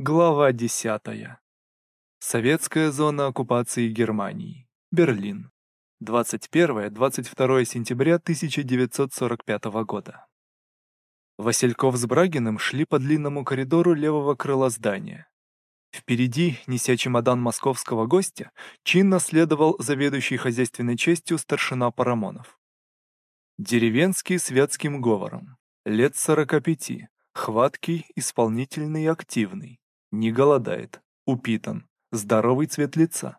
Глава 10. Советская зона оккупации Германии. Берлин. 21-22 сентября 1945 года. Васильков с Брагиным шли по длинному коридору левого крыла здания. Впереди, неся чемодан московского гостя, чинно следовал заведующий хозяйственной частью старшина Парамонов. Деревенский с вятским говором, лет 45, хваткий, исполнительный и активный, не голодает, упитан, здоровый цвет лица,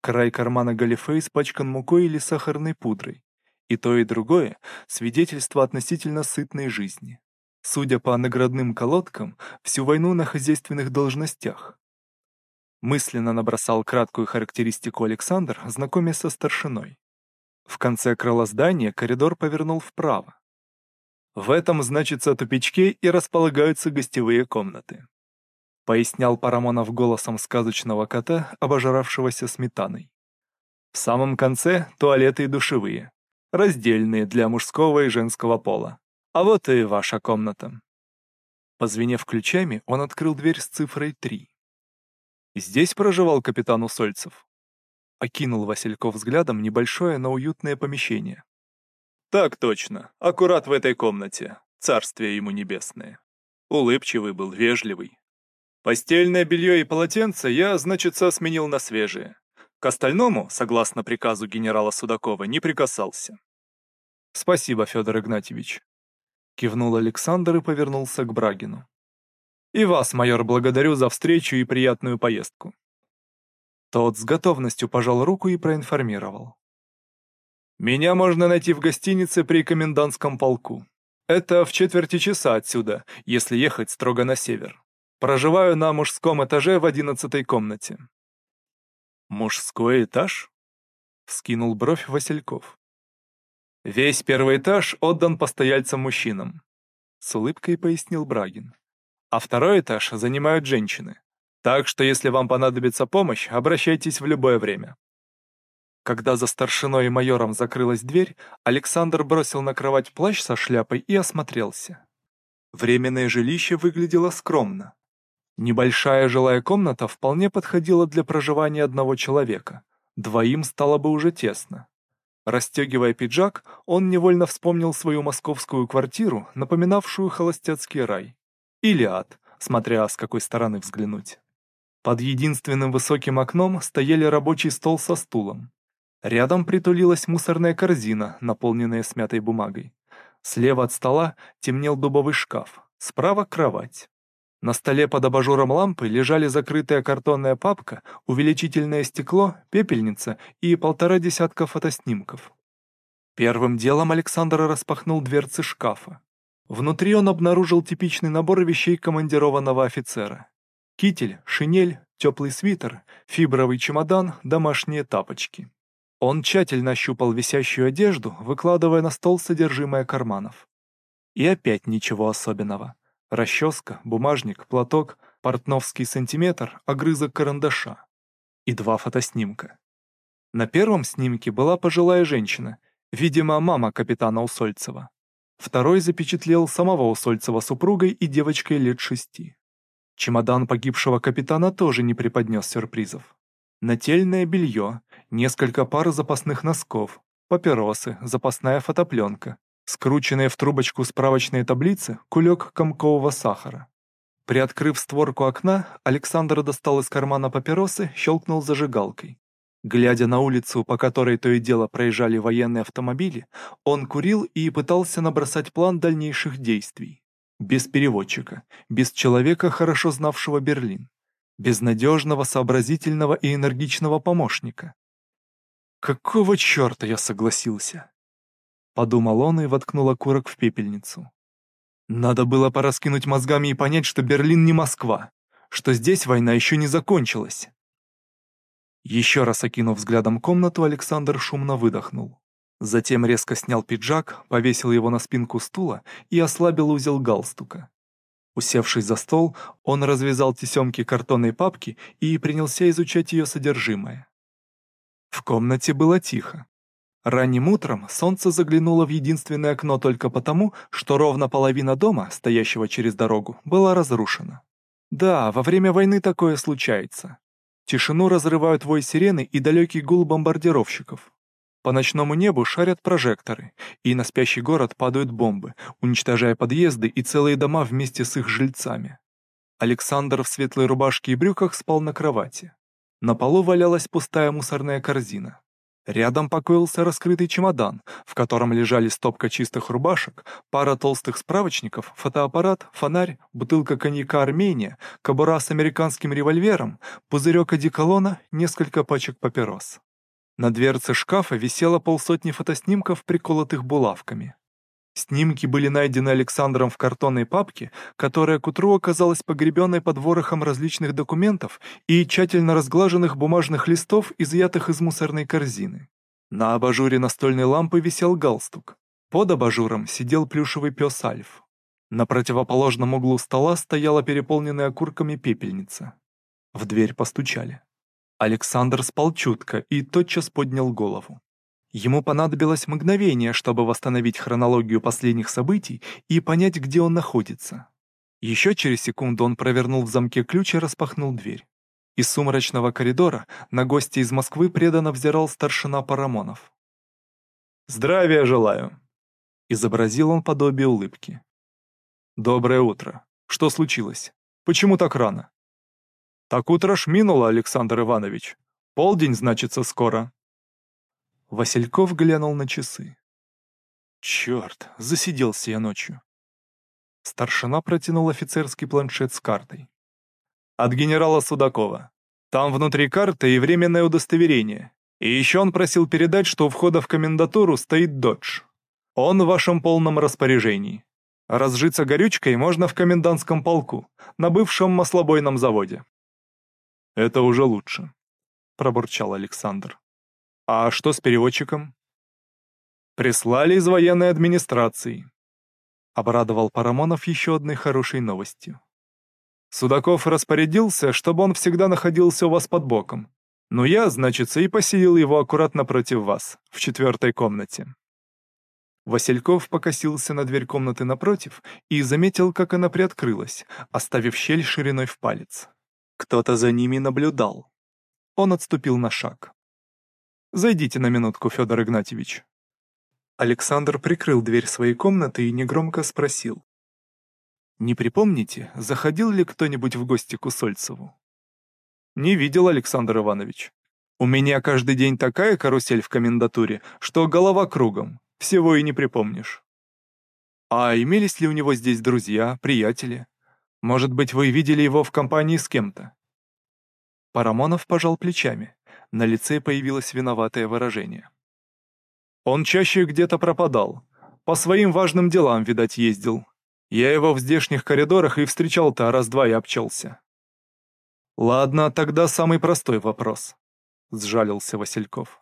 край кармана галифе испачкан мукой или сахарной пудрой, и то и другое — свидетельство относительно сытной жизни. Судя по наградным колодкам, всю войну на хозяйственных должностях, Мысленно набросал краткую характеристику Александр, знакомясь со старшиной. В конце крыла здания коридор повернул вправо. В этом, значится, тупичке и располагаются гостевые комнаты. Пояснял Парамонов голосом сказочного кота, обожравшегося сметаной. В самом конце туалеты и душевые, раздельные для мужского и женского пола. А вот и ваша комната. Позвенев ключами, он открыл дверь с цифрой 3. Здесь проживал капитан Усольцев. Окинул Васильков взглядом небольшое, но уютное помещение. Так точно, аккурат в этой комнате, царствие ему небесное. Улыбчивый был, вежливый. Постельное белье и полотенце я, значит, сменил на свежее. К остальному, согласно приказу генерала Судакова, не прикасался. Спасибо, Федор Игнатьевич. Кивнул Александр и повернулся к Брагину. И вас, майор, благодарю за встречу и приятную поездку. Тот с готовностью пожал руку и проинформировал. Меня можно найти в гостинице при комендантском полку. Это в четверти часа отсюда, если ехать строго на север. Проживаю на мужском этаже в одиннадцатой комнате. Мужской этаж? Вскинул бровь Васильков. Весь первый этаж отдан постояльцам-мужчинам. С улыбкой пояснил Брагин а второй этаж занимают женщины. Так что если вам понадобится помощь, обращайтесь в любое время. Когда за старшиной и майором закрылась дверь, Александр бросил на кровать плащ со шляпой и осмотрелся. Временное жилище выглядело скромно. Небольшая жилая комната вполне подходила для проживания одного человека. Двоим стало бы уже тесно. Расстегивая пиджак, он невольно вспомнил свою московскую квартиру, напоминавшую холостяцкий рай. Или ад, смотря с какой стороны взглянуть. Под единственным высоким окном стояли рабочий стол со стулом. Рядом притулилась мусорная корзина, наполненная смятой бумагой. Слева от стола темнел дубовый шкаф, справа — кровать. На столе под абажуром лампы лежали закрытая картонная папка, увеличительное стекло, пепельница и полтора десятка фотоснимков. Первым делом Александр распахнул дверцы шкафа. Внутри он обнаружил типичный набор вещей командированного офицера. Китель, шинель, теплый свитер, фибровый чемодан, домашние тапочки. Он тщательно ощупал висящую одежду, выкладывая на стол содержимое карманов. И опять ничего особенного. Расческа, бумажник, платок, портновский сантиметр, огрызок карандаша. И два фотоснимка. На первом снимке была пожилая женщина, видимо, мама капитана Усольцева. Второй запечатлел самого Усольцева супругой и девочкой лет шести. Чемодан погибшего капитана тоже не преподнес сюрпризов. Нательное белье, несколько пар запасных носков, папиросы, запасная фотопленка, скрученные в трубочку справочные таблицы, кулек комкового сахара. Приоткрыв створку окна, Александр достал из кармана папиросы, щелкнул зажигалкой. Глядя на улицу, по которой то и дело проезжали военные автомобили, он курил и пытался набросать план дальнейших действий. Без переводчика, без человека, хорошо знавшего Берлин, без надежного, сообразительного и энергичного помощника. «Какого черта я согласился?» Подумал он и воткнул окурок в пепельницу. Надо было пораскинуть мозгами и понять, что Берлин не Москва, что здесь война еще не закончилась. Еще раз окинув взглядом комнату, Александр шумно выдохнул. Затем резко снял пиджак, повесил его на спинку стула и ослабил узел галстука. Усевшись за стол, он развязал тесемки картонной папки и принялся изучать ее содержимое. В комнате было тихо. Ранним утром солнце заглянуло в единственное окно только потому, что ровно половина дома, стоящего через дорогу, была разрушена. Да, во время войны такое случается. Тишину разрывают вой сирены и далекий гул бомбардировщиков. По ночному небу шарят прожекторы, и на спящий город падают бомбы, уничтожая подъезды и целые дома вместе с их жильцами. Александр в светлой рубашке и брюках спал на кровати. На полу валялась пустая мусорная корзина. Рядом покоился раскрытый чемодан, в котором лежали стопка чистых рубашек, пара толстых справочников, фотоаппарат, фонарь, бутылка коньяка «Армения», кобура с американским револьвером, пузырек одеколона, несколько пачек папирос. На дверце шкафа висело полсотни фотоснимков, приколотых булавками. Снимки были найдены Александром в картонной папке, которая к утру оказалась погребенной под ворохом различных документов и тщательно разглаженных бумажных листов, изъятых из мусорной корзины. На абажуре настольной лампы висел галстук. Под абажуром сидел плюшевый пес Альф. На противоположном углу стола стояла переполненная окурками пепельница. В дверь постучали. Александр спал чутко и тотчас поднял голову. Ему понадобилось мгновение, чтобы восстановить хронологию последних событий и понять, где он находится. Еще через секунду он провернул в замке ключ и распахнул дверь. Из сумрачного коридора на гостя из Москвы преданно взирал старшина Парамонов. «Здравия желаю!» Изобразил он подобие улыбки. «Доброе утро. Что случилось? Почему так рано?» «Так утро ж минуло, Александр Иванович. Полдень, значится, скоро». Васильков глянул на часы. Черт, засиделся я ночью. Старшина протянул офицерский планшет с картой. От генерала Судакова. Там внутри карты и временное удостоверение. И еще он просил передать, что у входа в комендатуру стоит додж. Он в вашем полном распоряжении. Разжиться горючкой можно в комендантском полку, на бывшем маслобойном заводе. Это уже лучше, пробурчал Александр. А что с переводчиком? Прислали из военной администрации. Обрадовал Парамонов еще одной хорошей новостью. Судаков распорядился, чтобы он всегда находился у вас под боком. Но я, значится, и поселил его аккуратно против вас, в четвертой комнате. Васильков покосился на дверь комнаты напротив и заметил, как она приоткрылась, оставив щель шириной в палец. Кто-то за ними наблюдал. Он отступил на шаг. Зайдите на минутку, Федор Игнатьевич». Александр прикрыл дверь своей комнаты и негромко спросил. «Не припомните, заходил ли кто-нибудь в гости к Усольцеву?» «Не видел, Александр Иванович. У меня каждый день такая карусель в комендатуре, что голова кругом, всего и не припомнишь». «А имелись ли у него здесь друзья, приятели? Может быть, вы видели его в компании с кем-то?» Парамонов пожал плечами. На лице появилось виноватое выражение. Он чаще где-то пропадал. По своим важным делам, видать, ездил. Я его в здешних коридорах и встречал-то раз-два и обчелся. Ладно, тогда самый простой вопрос. Сжалился Васильков.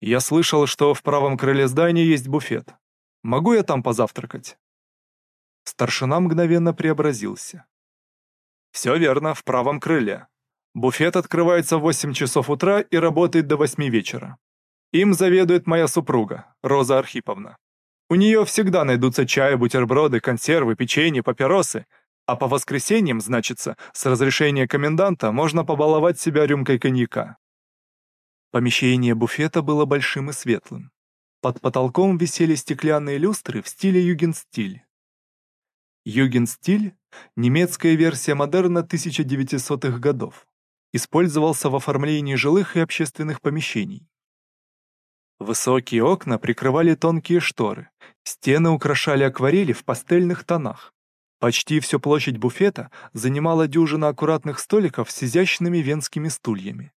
Я слышал, что в правом крыле здания есть буфет. Могу я там позавтракать? Старшина мгновенно преобразился. Все верно, в правом крыле. Буфет открывается в 8 часов утра и работает до 8 вечера. Им заведует моя супруга, Роза Архиповна. У нее всегда найдутся чай, бутерброды, консервы, печенье, папиросы, а по воскресеньям, значится, с разрешения коменданта можно побаловать себя рюмкой коньяка. Помещение буфета было большим и светлым. Под потолком висели стеклянные люстры в стиле югенстиль. Югенстиль — немецкая версия модерна 1900-х годов использовался в оформлении жилых и общественных помещений. Высокие окна прикрывали тонкие шторы, стены украшали акварели в пастельных тонах. Почти всю площадь буфета занимала дюжина аккуратных столиков с изящными венскими стульями.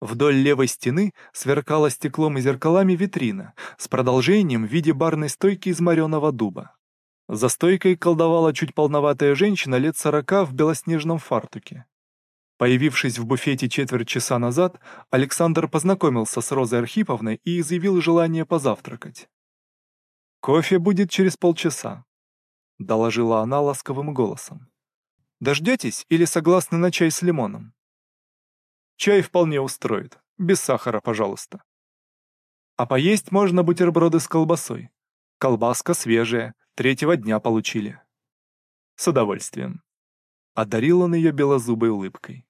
Вдоль левой стены сверкала стеклом и зеркалами витрина с продолжением в виде барной стойки из мореного дуба. За стойкой колдовала чуть полноватая женщина лет сорока в белоснежном фартуке. Появившись в буфете четверть часа назад, Александр познакомился с Розой Архиповной и изъявил желание позавтракать. «Кофе будет через полчаса», — доложила она ласковым голосом. «Дождетесь или согласны на чай с лимоном?» «Чай вполне устроит. Без сахара, пожалуйста». «А поесть можно бутерброды с колбасой. Колбаска свежая, третьего дня получили». «С удовольствием». Одарил он ее белозубой улыбкой.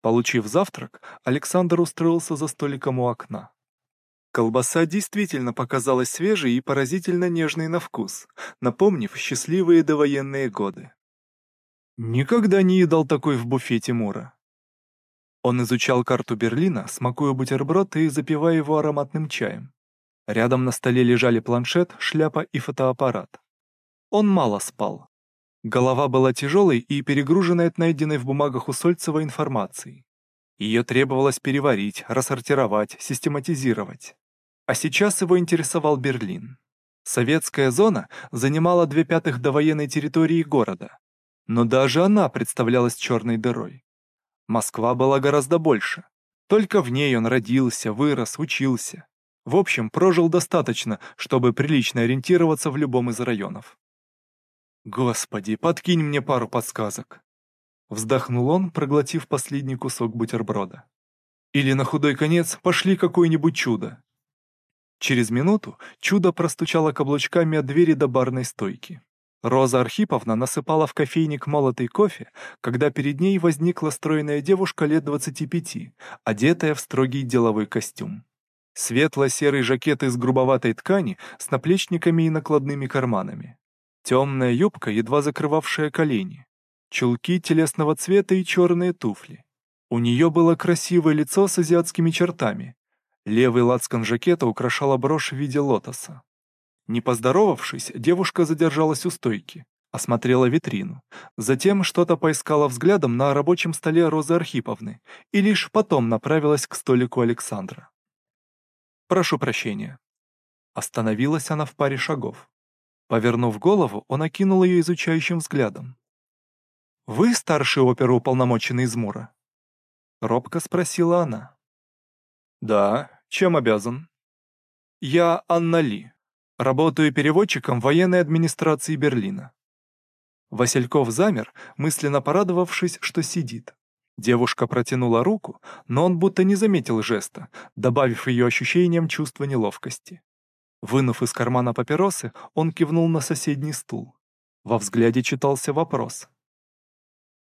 Получив завтрак, Александр устроился за столиком у окна. Колбаса действительно показалась свежей и поразительно нежной на вкус, напомнив счастливые довоенные годы. Никогда не едал такой в буфете Мура. Он изучал карту Берлина, смакуя бутерброд и запивая его ароматным чаем. Рядом на столе лежали планшет, шляпа и фотоаппарат. Он мало спал. Голова была тяжелой и перегруженной от найденной в бумагах у Сольцева информации. Ее требовалось переварить, рассортировать, систематизировать. А сейчас его интересовал Берлин. Советская зона занимала две пятых довоенной территории города. Но даже она представлялась черной дырой. Москва была гораздо больше. Только в ней он родился, вырос, учился. В общем, прожил достаточно, чтобы прилично ориентироваться в любом из районов. «Господи, подкинь мне пару подсказок!» Вздохнул он, проглотив последний кусок бутерброда. «Или на худой конец пошли какое-нибудь чудо!» Через минуту чудо простучало каблучками от двери до барной стойки. Роза Архиповна насыпала в кофейник молотый кофе, когда перед ней возникла стройная девушка лет 25, одетая в строгий деловой костюм. Светло-серый жакет из грубоватой ткани с наплечниками и накладными карманами. Темная юбка, едва закрывавшая колени. Чулки телесного цвета и черные туфли. У нее было красивое лицо с азиатскими чертами. Левый лацкан жакета украшала брошь в виде лотоса. Не поздоровавшись, девушка задержалась у стойки, осмотрела витрину. Затем что-то поискала взглядом на рабочем столе Розы Архиповны и лишь потом направилась к столику Александра. «Прошу прощения». Остановилась она в паре шагов. Повернув голову, он окинул ее изучающим взглядом. «Вы старший оперуполномоченный из Мура?» Робко спросила она. «Да, чем обязан?» «Я Анна Ли. Работаю переводчиком военной администрации Берлина». Васильков замер, мысленно порадовавшись, что сидит. Девушка протянула руку, но он будто не заметил жеста, добавив ее ощущением чувства неловкости. Вынув из кармана папиросы, он кивнул на соседний стул. Во взгляде читался вопрос.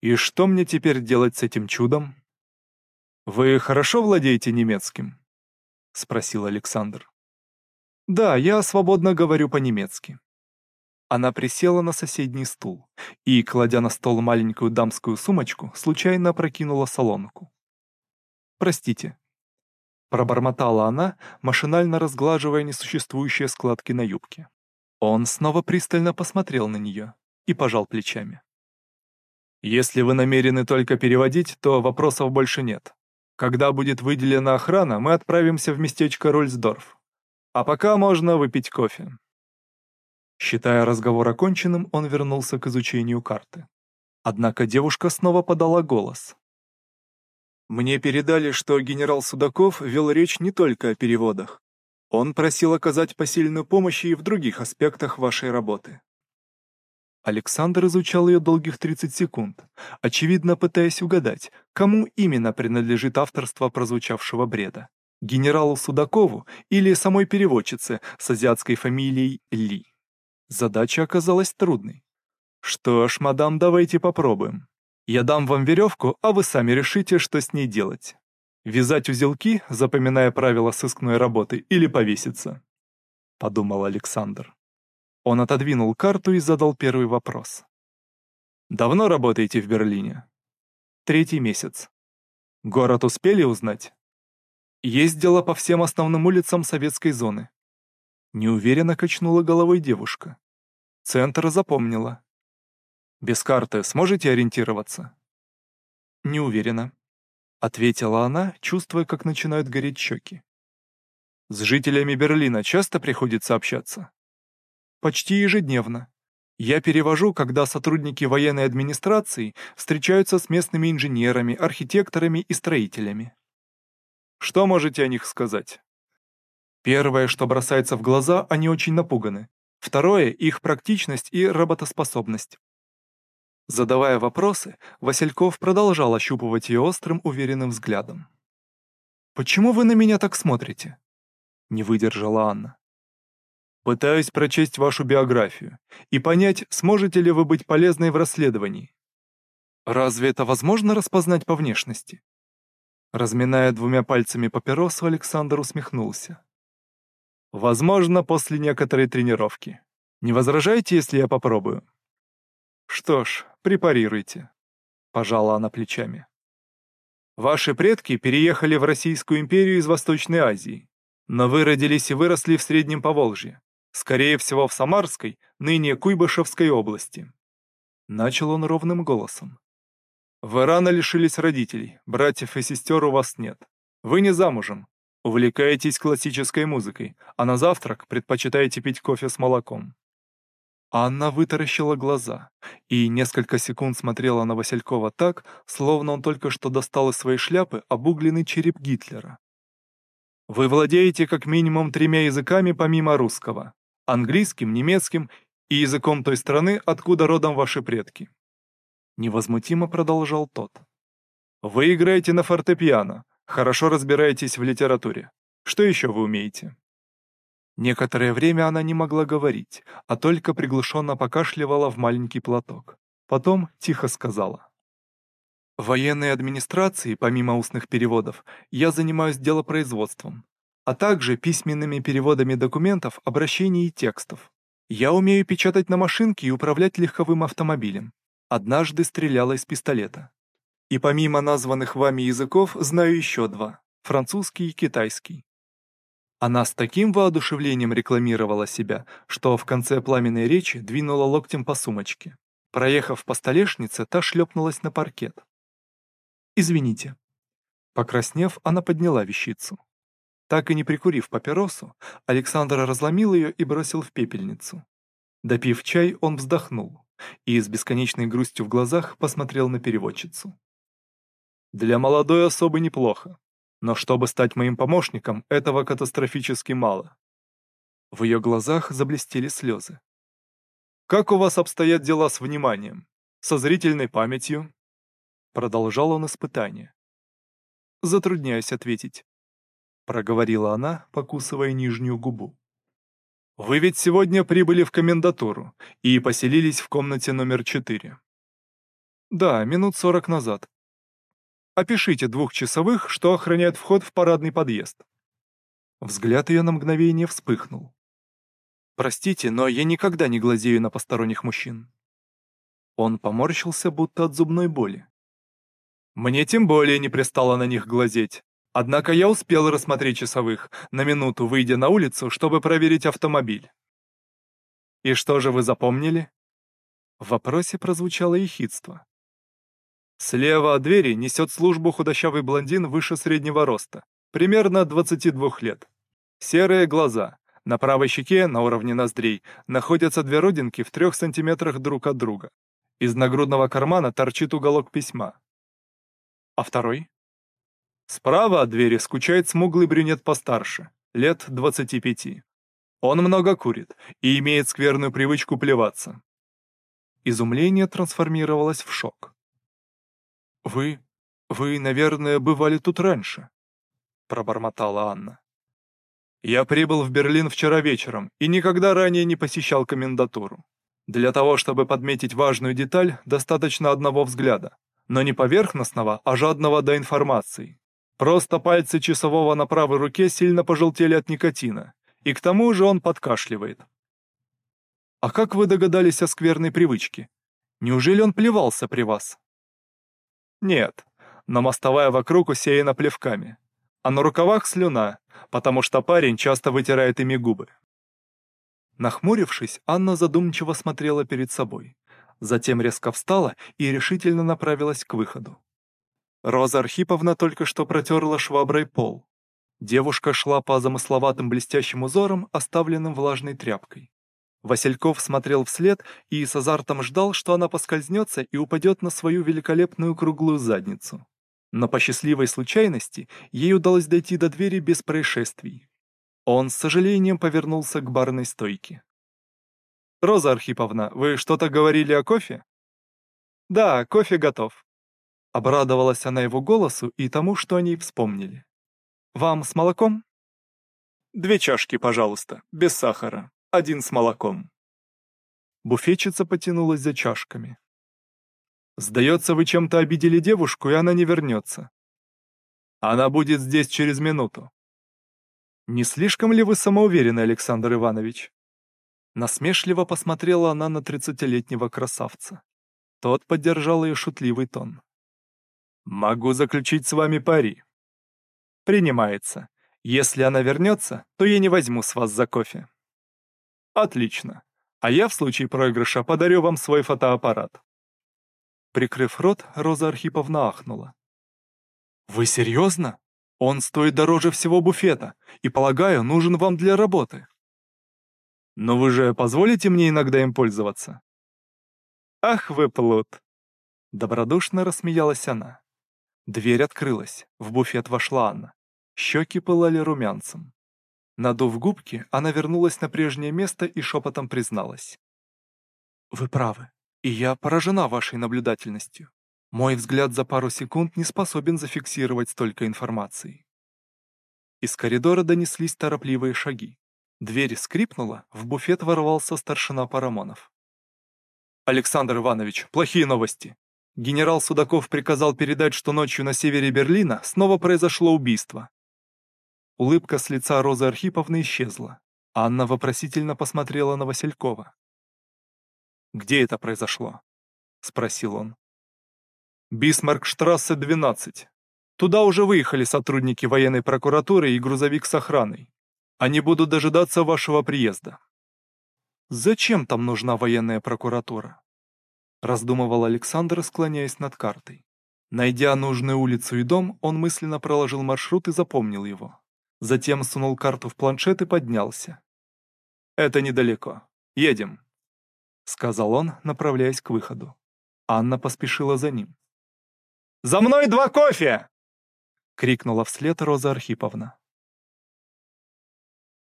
«И что мне теперь делать с этим чудом?» «Вы хорошо владеете немецким?» — спросил Александр. «Да, я свободно говорю по-немецки». Она присела на соседний стул и, кладя на стол маленькую дамскую сумочку, случайно опрокинула солонку. «Простите, Пробормотала она, машинально разглаживая несуществующие складки на юбке. Он снова пристально посмотрел на нее и пожал плечами. «Если вы намерены только переводить, то вопросов больше нет. Когда будет выделена охрана, мы отправимся в местечко Рольсдорф. А пока можно выпить кофе». Считая разговор оконченным, он вернулся к изучению карты. Однако девушка снова подала голос. Мне передали, что генерал Судаков вел речь не только о переводах. Он просил оказать посильную помощь и в других аспектах вашей работы. Александр изучал ее долгих 30 секунд, очевидно пытаясь угадать, кому именно принадлежит авторство прозвучавшего бреда. Генералу Судакову или самой переводчице с азиатской фамилией Ли. Задача оказалась трудной. Что ж, мадам, давайте попробуем. Я дам вам веревку, а вы сами решите, что с ней делать. Вязать узелки, запоминая правила сыскной работы, или повеситься?» Подумал Александр. Он отодвинул карту и задал первый вопрос. «Давно работаете в Берлине?» «Третий месяц». «Город успели узнать?» «Ездила по всем основным улицам советской зоны». Неуверенно качнула головой девушка. Центр запомнила. Без карты сможете ориентироваться?» «Не уверена», — ответила она, чувствуя, как начинают гореть щеки. «С жителями Берлина часто приходится общаться?» «Почти ежедневно. Я перевожу, когда сотрудники военной администрации встречаются с местными инженерами, архитекторами и строителями». «Что можете о них сказать?» Первое, что бросается в глаза, они очень напуганы. Второе — их практичность и работоспособность. Задавая вопросы, Васильков продолжал ощупывать ее острым, уверенным взглядом. «Почему вы на меня так смотрите?» — не выдержала Анна. «Пытаюсь прочесть вашу биографию и понять, сможете ли вы быть полезной в расследовании». Разве это возможно распознать по внешности? Разминая двумя пальцами папиросу, Александр усмехнулся. Возможно, после некоторой тренировки. Не возражаете, если я попробую? Что ж, препарируйте. Пожала она плечами. Ваши предки переехали в Российскую империю из Восточной Азии, но вы родились и выросли в Среднем Поволжье, скорее всего в Самарской, ныне Куйбышевской области. Начал он ровным голосом. Вы рано лишились родителей, братьев и сестер у вас нет. Вы не замужем, увлекаетесь классической музыкой, а на завтрак предпочитаете пить кофе с молоком. Анна вытаращила глаза и несколько секунд смотрела на Василькова так, словно он только что достал из своей шляпы обугленный череп Гитлера. «Вы владеете как минимум тремя языками помимо русского — английским, немецким и языком той страны, откуда родом ваши предки». Невозмутимо продолжал тот. «Вы играете на фортепиано, хорошо разбираетесь в литературе. Что еще вы умеете?» Некоторое время она не могла говорить, а только приглушенно покашливала в маленький платок. Потом тихо сказала. В военной администрации, помимо устных переводов, я занимаюсь делопроизводством, а также письменными переводами документов, обращений и текстов. Я умею печатать на машинке и управлять легковым автомобилем. Однажды стреляла из пистолета. И помимо названных вами языков, знаю еще два – французский и китайский. Она с таким воодушевлением рекламировала себя, что в конце пламенной речи двинула локтем по сумочке. Проехав по столешнице, та шлепнулась на паркет. «Извините». Покраснев, она подняла вещицу. Так и не прикурив папиросу, Александр разломил ее и бросил в пепельницу. Допив чай, он вздохнул и с бесконечной грустью в глазах посмотрел на переводчицу. «Для молодой особы неплохо. Но чтобы стать моим помощником, этого катастрофически мало. В ее глазах заблестели слезы. «Как у вас обстоят дела с вниманием? Со зрительной памятью?» Продолжал он испытание. «Затрудняюсь ответить», — проговорила она, покусывая нижнюю губу. «Вы ведь сегодня прибыли в комендатуру и поселились в комнате номер четыре». «Да, минут сорок назад», Опишите двух часовых, что охраняют вход в парадный подъезд». Взгляд ее на мгновение вспыхнул. «Простите, но я никогда не глазею на посторонних мужчин». Он поморщился, будто от зубной боли. «Мне тем более не пристало на них глазеть. Однако я успел рассмотреть часовых, на минуту выйдя на улицу, чтобы проверить автомобиль». «И что же вы запомнили?» В вопросе прозвучало ехидство. Слева от двери несет службу худощавый блондин выше среднего роста, примерно 22 лет. Серые глаза. На правой щеке, на уровне ноздрей, находятся две родинки в трех сантиметрах друг от друга. Из нагрудного кармана торчит уголок письма. А второй? Справа от двери скучает смуглый брюнет постарше, лет 25. Он много курит и имеет скверную привычку плеваться. Изумление трансформировалось в шок. «Вы... вы, наверное, бывали тут раньше», — пробормотала Анна. «Я прибыл в Берлин вчера вечером и никогда ранее не посещал комендатуру. Для того, чтобы подметить важную деталь, достаточно одного взгляда, но не поверхностного, а жадного до информации. Просто пальцы часового на правой руке сильно пожелтели от никотина, и к тому же он подкашливает. А как вы догадались о скверной привычке? Неужели он плевался при вас? Нет, но мостовая вокруг усеяна плевками. А на рукавах слюна, потому что парень часто вытирает ими губы. Нахмурившись, Анна задумчиво смотрела перед собой. Затем резко встала и решительно направилась к выходу. Роза Архиповна только что протерла шваброй пол. Девушка шла по замысловатым блестящим узорам, оставленным влажной тряпкой. Васильков смотрел вслед и с азартом ждал, что она поскользнется и упадет на свою великолепную круглую задницу. Но по счастливой случайности ей удалось дойти до двери без происшествий. Он с сожалением повернулся к барной стойке. «Роза Архиповна, вы что-то говорили о кофе?» «Да, кофе готов». Обрадовалась она его голосу и тому, что они вспомнили. «Вам с молоком?» «Две чашки, пожалуйста, без сахара», один с молоком. Буфетчица потянулась за чашками. Сдается, вы чем-то обидели девушку, и она не вернется. Она будет здесь через минуту. Не слишком ли вы самоуверены, Александр Иванович? Насмешливо посмотрела она на тридцатилетнего красавца. Тот поддержал ее шутливый тон. «Могу заключить с вами пари». «Принимается. Если она вернется, то я не возьму с вас за кофе». «Отлично. А я в случае проигрыша подарю вам свой фотоаппарат». Прикрыв рот, Роза Архиповна ахнула. «Вы серьезно? Он стоит дороже всего буфета и, полагаю, нужен вам для работы». «Но вы же позволите мне иногда им пользоваться?» «Ах вы плут!» Добродушно рассмеялась она. Дверь открылась, в буфет вошла Анна. Щеки пылали румянцем. Надув губки, она вернулась на прежнее место и шепотом призналась. «Вы правы. И я поражена вашей наблюдательностью. Мой взгляд за пару секунд не способен зафиксировать столько информации. Из коридора донеслись торопливые шаги. Дверь скрипнула, в буфет ворвался старшина Парамонов. «Александр Иванович, плохие новости. Генерал Судаков приказал передать, что ночью на севере Берлина снова произошло убийство». Улыбка с лица Розы Архиповны исчезла. Анна вопросительно посмотрела на Василькова. «Где это произошло?» — спросил он. «Бисмаркштрассе, 12. Туда уже выехали сотрудники военной прокуратуры и грузовик с охраной. Они будут дожидаться вашего приезда». «Зачем там нужна военная прокуратура?» Раздумывал Александр, склоняясь над картой. Найдя нужную улицу и дом, он мысленно проложил маршрут и запомнил его. Затем сунул карту в планшет и поднялся. «Это недалеко. Едем». — сказал он, направляясь к выходу. Анна поспешила за ним. «За мной два кофе!» — крикнула вслед Роза Архиповна.